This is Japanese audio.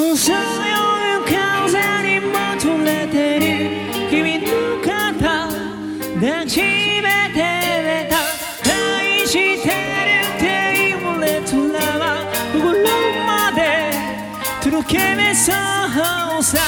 嘘よ風に求れてる君の肩抱きしめてれた愛してるって言われたら心まで届けねそうさ